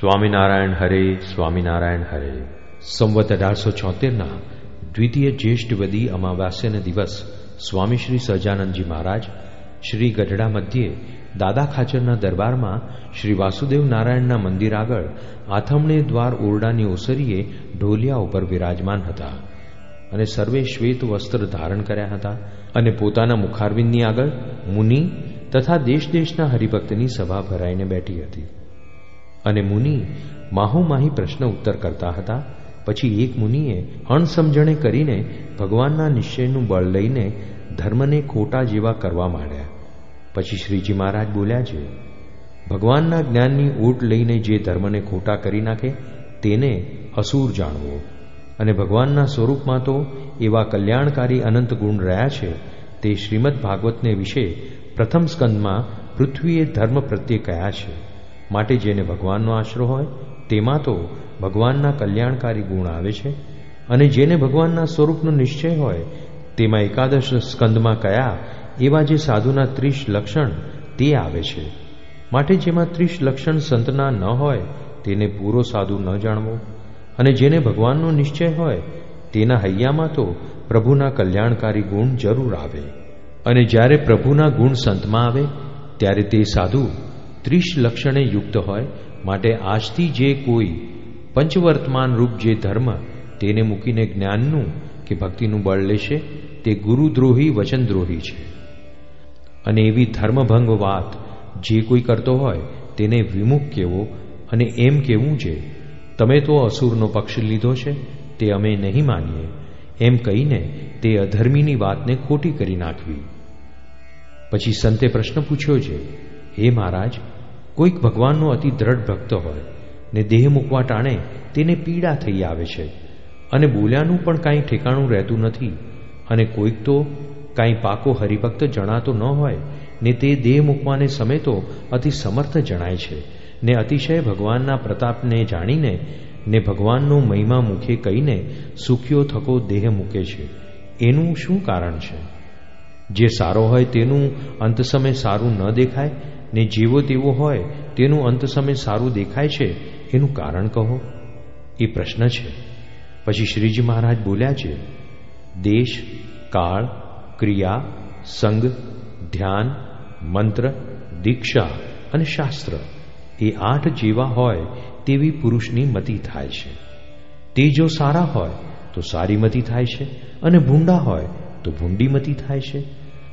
સ્વામિનારાયણ હરે સ્વામિનારાયણ હરે. સંવત અઢારસો છોતેરના દ્વિતીય જ્યેષ્ઠવદી અમાવાસ્યના દિવસ સ્વામી શ્રી સહજાનંદજી મહારાજ શ્રી ગઢડા મધ્યે દાદા ખાચરના દરબારમાં શ્રી વાસુદેવ નારાયણના મંદિર આગળ આથમણે દ્વાર ઓરડાની ઓસરીએ ઢોલિયા ઉપર વિરાજમાન હતા અને સર્વે શ્વેત વસ્ત્ર ધારણ કર્યા હતા અને પોતાના મુખારવિંદની આગળ મુનિ તથા દેશ દેશના હરિભક્તની સભા ભરાઈને બેઠી હતી. અને મુનિ માહોમાહી પ્રશ્ન ઉત્તર કરતા હતા. પછી એક મુનિએ અણસમજણે કરીને ભગવાનના નિશ્ચયનું બળ લઈને ધર્મને ખોટા જેવા કરવા માંડ્યા. પછી શ્રીજી મહારાજ બોલ્યા છે, ભગવાનના જ્ઞાનની ઊટ લઈને જે ધર્મને ખોટા કરી નાખે તેને અસુર જાણવો. અને ભગવાનના સ્વરૂપમાં તો એવા કલ્યાણકારી અનંત ગુણ રહ્યા છે, તે શ્રીમદ ભાગવતને વિશે પ્રથમ સ્કંદમાં પૃથ્વીએ ધર્મ પ્રત્યે કયા છે. માટે જેને ભગવાનનો આશરો હોય, તેમાં તો ભગવાનના કલ્યાણકારી ગુણ આવે છે. અને જેને ભગવાનના સ્વરૂપનો નિશ્ચય હોય, તેમાં એકાદશ સ્કંદમાં કયા એવા જે સાધુના ત્રીસ લક્ષણ તે આવે છે. માટે જેમાં ત્રીસ લક્ષણ સંતના ન હોય, તેને પૂરો સાધુ ન જાણવો. અને જેને ભગવાનનો નિશ્ચય હોય, તેના હૈયામાં તો પ્રભુના કલ્યાણકારી ગુણ જરૂર આવે. અને જ્યારે પ્રભુના ગુણ સંતમાં આવે, ત્યારે તે સાધુ ત્રીસ લક્ષણે યુક્ત હોય, માટે આજથી જે કોઈ પંચવર્તમાન રૂપ જે ધર્મ, તેને મૂકીને જ્ઞાનનું કે ભક્તિનું બળ લેશે, તે ગુરુદ્રોહી, વચનદ્રોહી છે. અને એવી ધર્મભંગ વાત જે કોઈ કરતો હોય, તેને વિમુખ કેવો અને એમ કેવું છે તમે તો અસુરનો પક્ષ લીધો છે, તે અમે નહીં માનીએ. એમ કહીને તે અધર્મીની વાતને ખોટી કરી નાખવી. પછી સંતે પ્રશ્ન પૂછ્યો છે હે મહારાજ કોઈક ભગવાનનો અતિ દ્રઢ ભક્ત હોય ને દેહ મૂકવા ટાણે તેને પીડા થઈ આવે છે અને બોલ્યાનું પણ કાંઈ ઠેકાણું રહેતું નથી અને કોઈક તો કાંઈ પાકો હરિભક્ત જણાતો ન હોય ને તે દેહ મૂકવાને સમેતો અતિ સમર્થ જણાય છે ને અતિશય ભગવાનના પ્રતાપને જાણીને ને ભગવાનનો મહિમા મુખે કહીને સુખ્યો થકો દેહ મૂકે છે. એનું શું કારણ છે? જે સારો હોય તેનું અંત સમય સારું ન દેખાય ને જેવો તેવો હોય, તેનું અંત સમય સારું દેખાય છે, એનું કારણ કહો. એ પ્રશ્ન છે. પછી શ્રીજી મહારાજ બોલ્યા છે, દેશ, કાળ, ક્રિયા, સંગ, ધ્યાન, મંત્ર, દીક્ષા અને શાસ્ત્ર એ આઠ જેવા હોય તેવી પુરુષની મતિ થાય છે. તે જો સારા હોય, તો સારી મતિ થાય છે અને ભૂંડા હોય, તો ભૂંડી મતિ થાય છે.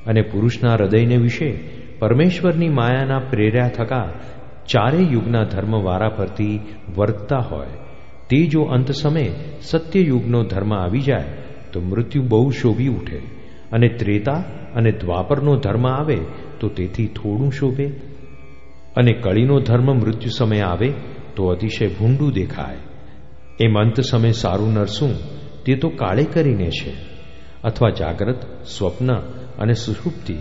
અને પુરુષના હૃદયને વિશે પરમેશ્વરની માયાના પ્રેર્યા થકા ચારે યુગના ધર્મ પરથી વર્તતા હોય. તે જો અંત સમયે સત્યયુગનો ધર્મ આવી જાય, તો મૃત્યુ બહુ શોભી ઉઠે અને ત્રેતા અને દ્વાપરનો ધર્મ આવે, તો તેથી થોડું શોભે. અને કળીનો ધર્મ મૃત્યુ સમય આવે, તો અતિશય ભૂંડું દેખાય. એમ અંત સમયે સારું નરસું, તે તો કાળે કરીને છે. અથવા જાગ્રત, સ્વપ્ન અને સુષુપ્તિ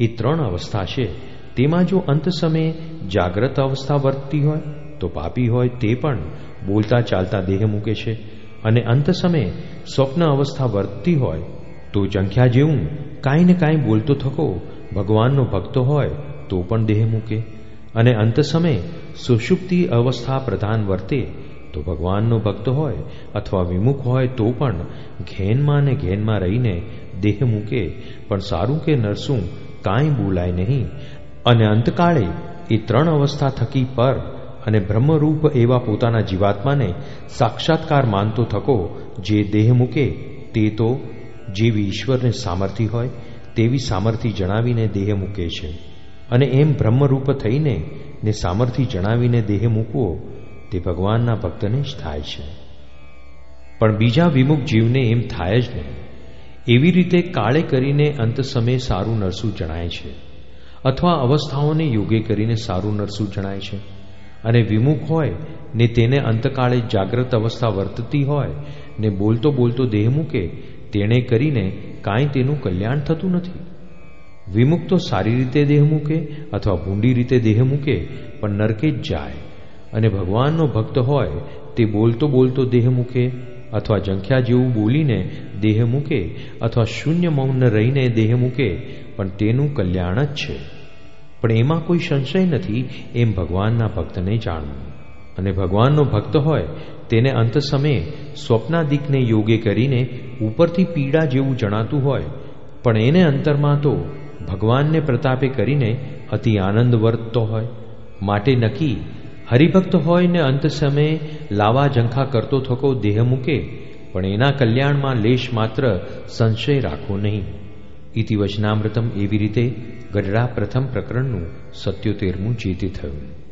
એ ત્રણ અવસ્થા છે. તેમાં જો અંત સમયે જાગ્રત અવસ્થા વર્તતી હોય, તો પાપી હોય તે પણ બોલતા ચાલતા દેહ મૂકે છે. અને અંત સમયે સ્વપ્ન અવસ્થા વર્તતી હોય, તો જંખ્યા જેવું કાંઈ ને કાંઈ બોલતો થકો ભગવાનનો ભક્તો હોય, તો પણ દેહ મૂકે. અને અંત સમયે સુષુપ્તિ અવસ્થા પ્રધાન વર્તે, તો ભગવાનનો ભક્ત હોય અથવા વિમુખ હોય, તો પણ ઘેનમાં ને ઘેનમાં રહીને દેહ મૂકે. પણ સારું કે નરસું કાંઈ બોલાય નહીં. અને અંતકાળે એ ત્રણ અવસ્થા થકી પર અને બ્રહ્મરૂપ એવા પોતાના જીવાત્માને સાક્ષાત્કાર માનતો થકો, જે દેહ મૂકે તે તો જેવી ઈશ્વરને સામર્થિ હોય, તેવી સામર્થિ જણાવીને દેહ મૂકે છે. અને એમ બ્રહ્મરૂપ થઈને ને સામર્થિ જણાવીને દેહ મૂકવો, તે ભગવાનના ભક્તને જ થાય છે. પણ બીજા વિમુખ જીવને એમ થાય જ નહીં. એવી રીતે કાળે કરીને અંત સમયે સારું નરસું જણાય છે. અથવા અવસ્થાઓને યોગે કરીને સારું નરસું જણાય છે. અને વિમુખ હોય, ને તેને અંતકાળે જાગ્રત અવસ્થા વર્તતી હોય, ને બોલતો બોલતો દેહ મૂકે, તેણે કરીને કાંઈ તેનું કલ્યાણ થતું નથી. વિમુખ તો સારી રીતે દેહ મૂકે, અથવા ભૂંડી રીતે દેહ મૂકે, પણ નરકે જ જાય. અને ભગવાનનો ભક્ત હોય, તે બોલતો બોલતો દેહ મૂકે અથવા જંખ્યા જેવું બોલીને દેહ મૂકે અથવા શૂન્ય મૌન રહીને દેહ મૂકે, પણ તેનું કલ્યાણ જ છે. પણ એમાં કોઈ સંશય નથી, એમ ભગવાનના ભક્તને જાણવું. અને ભગવાનનો ભક્ત હોય, તેને અંત સમયે સ્વપ્નાદિકને યોગે કરીને ઉપરથી પીડા જેવું જણાતું હોય, પણ એને અંતરમાં તો ભગવાનને પ્રતાપે કરીને અતિ આનંદ વર્તતો હોય. માટે નક્કી હરિભક્ત હોય ને અંત સમયે લાવા ઝંખા કરતો થકો દેહ મૂકે, પણ એના કલ્યાણમાં લેશ માત્ર સંશય રાખો નહીં. ઇતિ વચનામૃતમ એવી રીતે ગઢડા પ્રથમ પ્રકરણનું સત્યોતેરમું જેતે થયું.